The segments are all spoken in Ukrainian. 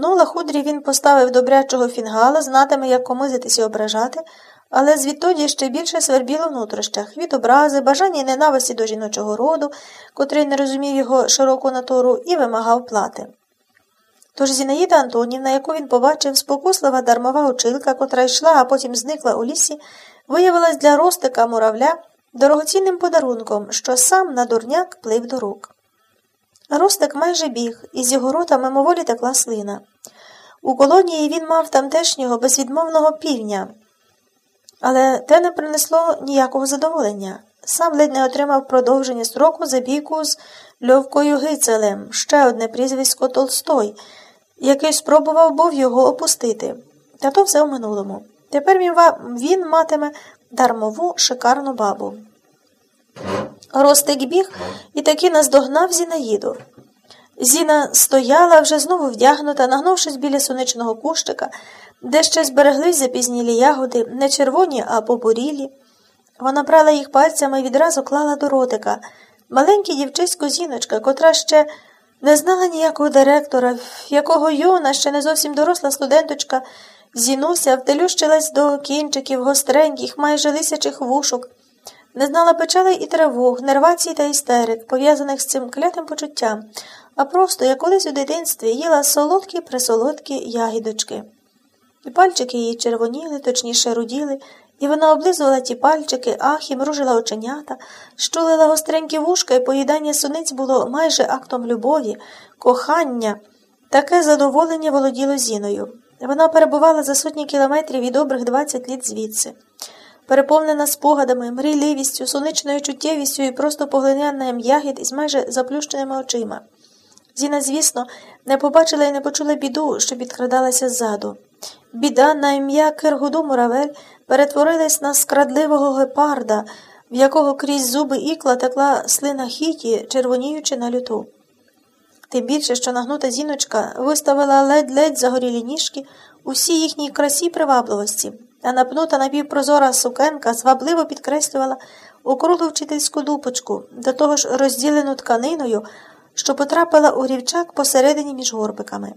Ну, лахудрі він поставив добрячого фінгала, знатиме, як комизитись і ображати, але звідтоді ще більше свербіло в нутрощах від образи, бажання і ненависті до жіночого роду, котрий не розумів його широку натору, і вимагав плати. Тож Зінаїда Антонівна, яку він побачив, спокуслива дармова училка, котра йшла, а потім зникла у лісі, виявилась для Ростика муравля дорогоцінним подарунком, що сам на дурняк плив до рук. Ростик майже біг, і з його рота мимоволі текла слина. У колонії він мав тамтешнього безвідмовного півня, але те не принесло ніякого задоволення. Сам ледь не отримав продовження строку за бійку з Льовкою Гицелем, ще одне прізвисько Толстой, який спробував був його опустити. Та то все в минулому. Тепер він, матиме дармову шикарну бабу. Ростик біг і таки наздогнав Зінаїду. Зіна стояла, вже знову вдягнута, нагнувшись біля сонячного кущика, де ще збереглись запізнілі ягоди, не червоні, а побурілі. Вона брала їх пальцями і відразу клала до ротика. Маленьке дівчисько зіночка, котра ще не знала ніякого директора, в якого Йона, ще не зовсім доросла студенточка, зінуся, втелющилась до кінчиків гостреньких, майже лисячих вушок. Не знала печалей і тривог, нервацій та істерик, пов'язаних з цим клятим почуттям, а просто, як колись у дитинстві, їла солодкі присолодкі ягідочки. І пальчики її червоніли, точніше руділи, і вона облизувала ті пальчики, ах, і мружила оченята, щулила гостренькі вушка, і поїдання суниць було майже актом любові, кохання, таке задоволення володіло зіною. Вона перебувала за сотні кілометрів і добрих двадцять літ звідси переповнена спогадами, мрійливістю, соничною чуттєвістю і просто поглинянням ягід із майже заплющеними очима. Зіна, звісно, не побачила і не почула біду, що підкрадалася ззаду. Біда на ім'я Киргуду Муравель перетворилась на скрадливого гепарда, в якого крізь зуби ікла текла слина хіті, червоніючи на люту. Тим більше, що нагнута зіночка виставила ледь-ледь загорілі ніжки усі їхній красі привабливості а напнута напівпрозора сукенка звабливо підкреслювала округлу вчительську дупочку, до того ж розділену тканиною, що потрапила у рівчак посередині між горбиками.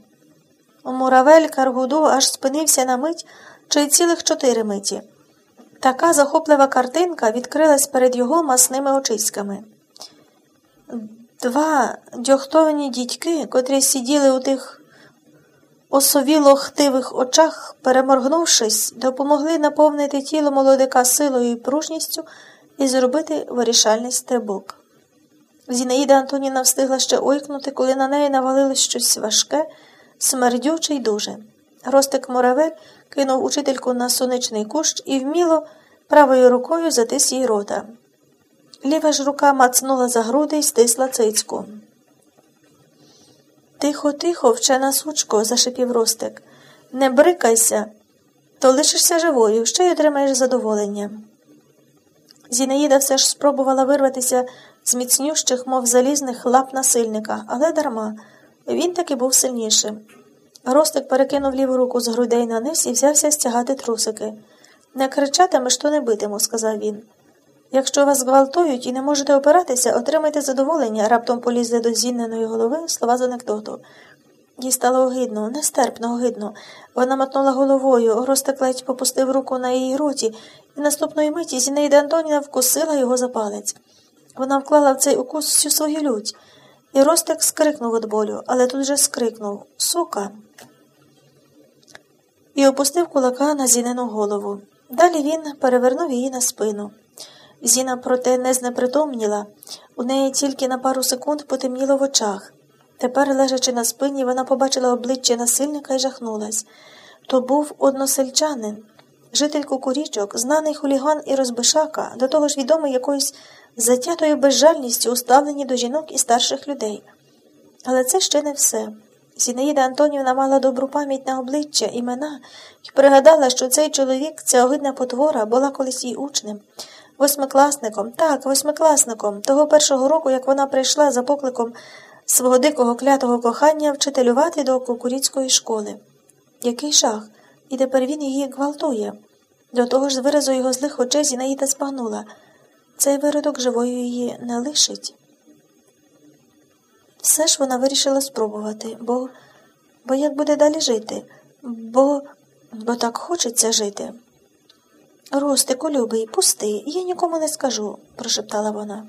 Муравель Каргуду аж спинився на мить чи цілих чотири миті. Така захоплива картинка відкрилась перед його масними очиськами. Два дьохтовані дідьки, котрі сиділи у тих осовіло хтивих очах, переморгнувшись, допомогли наповнити тіло молодика силою і пружністю і зробити вирішальний стрибок. Зінаїда Антоніна встигла ще ойкнути, коли на неї навалилось щось важке, смердюче й дуже. Ростик Муравель кинув учительку на сонячний кущ і вміло правою рукою затис їй рота. Ліва ж рука мацнула за груди і стисла цицьку. Тихо, тихо, вчена сучко, зашипів Ростик. Не брикайся, то лишишся живою, ще й отримаєш задоволення. Зінаїда все ж спробувала вирватися з міцнющих, мов залізних лап насильника, але дарма. Він таки був сильнішим. Ростик перекинув ліву руку з грудей на низ і взявся стягати трусики. Не кричатимеш, то не битиму, сказав він. Якщо вас гвалтують і не можете опиратися, отримайте задоволення, раптом полізли до зіненої голови слова з анекдоту. Їй стало огидно, нестерпно огидно. Вона мотнула головою, Ростик ледь попустив руку на її роті, і наступної миті Зінейда Антоніна вкусила його за палець. Вона вклала в цей укус всю свою лють. І Ростик скрикнув від болю, але тут же скрикнув Сука. І опустив кулака на зінену голову. Далі він перевернув її на спину. Зіна, проте, не знепритомніла, у неї тільки на пару секунд потемніло в очах. Тепер, лежачи на спині, вона побачила обличчя насильника і жахнулась. То був односельчанин, житель кукурічок, знаний хуліган і розбишака, до того ж відомий якоюсь затятою безжальністю у ставленні до жінок і старших людей. Але це ще не все. Зінаїда Антонівна мала добру пам'ять на обличчя, імена і пригадала, що цей чоловік, ця огидна потвора, була колись її учнем. Восьмикласником, так, восьмикласником, того першого року, як вона прийшла за покликом свого дикого клятого кохання вчителювати до кукуріцької школи. Який жах, і тепер він її гвалтує. До того ж, з виразу його злих очей Зінаїда спагнула. Цей виродок живою її не лишить. Все ж вона вирішила спробувати, бо бо як буде далі жити, бо, бо так хочеться жити. Ростику, любий, пусти, я нікому не скажу, прошептала вона.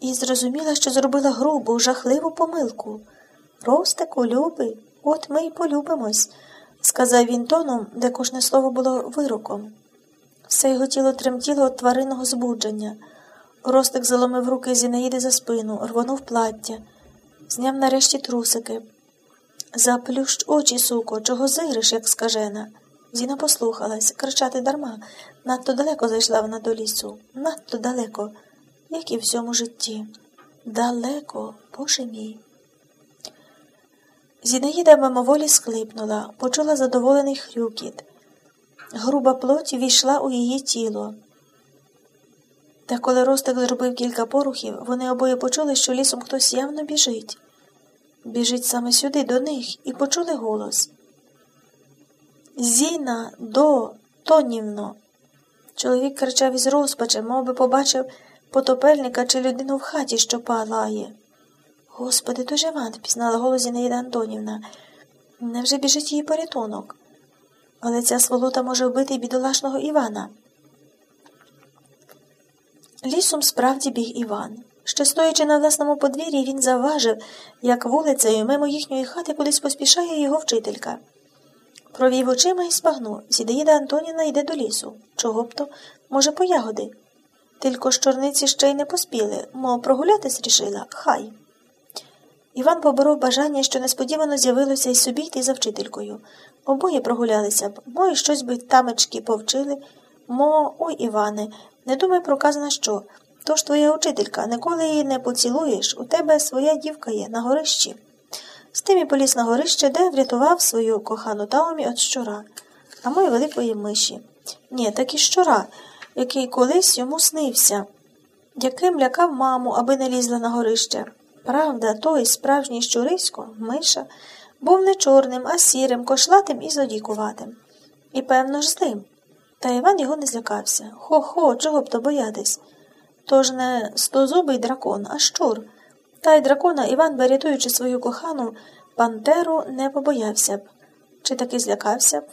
І зрозуміла, що зробила грубу, жахливу помилку. Ростику, любий, от ми й полюбимось, сказав він тоном, де кожне слово було вироком. Все його тіло тремтіло від тваринного збудження. Ростик заломив руки Зінаїди за спину, рвонув плаття, зняв нарешті трусики. Заплющ очі, суко, чого зириш, як скажена. Зіна послухалась, кричати дарма. Надто далеко зайшла вона до лісу, надто далеко, як і в всьому житті. Далеко, Боже мій. Зінаїда мимоволі схлипнула, почула задоволений хрюкіт. Груба плоть війшла у її тіло. Та коли Ростик зробив кілька порухів, вони обоє почули, що лісом хтось явно біжить. Біжить саме сюди, до них, і почули голос. Зіна, до, Тонівно. Чоловік кричав із розпачем, мов би побачив потопельника чи людину в хаті, що палає. Господи, ж Іван, пізнала голос Зінаїда Антонівна. Невже біжить її порятунок? Але ця сволота може вбити й бідолашного Івана. Лісом справді біг Іван. Ще стоячи на власному подвір'ї, він завважив, як вулицею мимо їхньої хати кудись поспішає його вчителька. Провів очима і спагнув. Зідаїда Антоніна йде до лісу. Чого б то? Може, по ягоди. Тільки ж чорниці ще й не поспіли, мов прогулятись рішила, хай. Іван поборов бажання, що несподівано з'явилося й собі йти за вчителькою. Обоє прогулялися б, мо й щось би тамечки повчили, мо, ой, Іване, не думай проказана що. То ж твоя учителька, ніколи її не поцілуєш, у тебе своя дівка є на горищі. З тим і поліз на горище, де врятував свою кохану Таомі від щура, а мої великої миші. Ні, так і щура, який колись йому снився, яким лякав маму, аби не лізла на горище. Правда, той справжній щурисько, миша, був не чорним, а сірим, кошлатим і зодікуватим. І, певно ж, злим. Та Іван його не злякався. Хо-хо, чого б то боятись? Тож не стозубий дракон, а щур. Та й дракона Іван, врятуючи свою кохану, пантеру не побоявся б. Чи таки злякався б?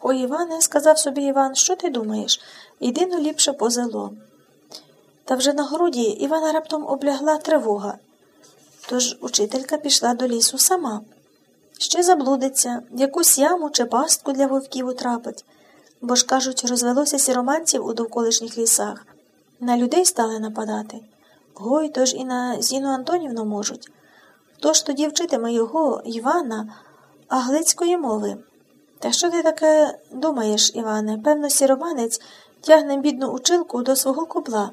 Ой, Іване, сказав собі Іван, що ти думаєш? Іди ну ліпше по зело. Та вже на груді Івана раптом облягла тривога. Тож учителька пішла до лісу сама. Ще заблудиться, якусь яму чи пастку для вовків утрапить, бо ж, кажуть, розвелося сіроманців у довколишніх лісах. На людей стали нападати. Гой, ж і на Зіну Антонівну можуть. Хто ж тоді вчитиме його, Івана, аглицької мови? Та що ти таке думаєш, Іване? Певно, сіроманець тягне бідну училку до свого кубла.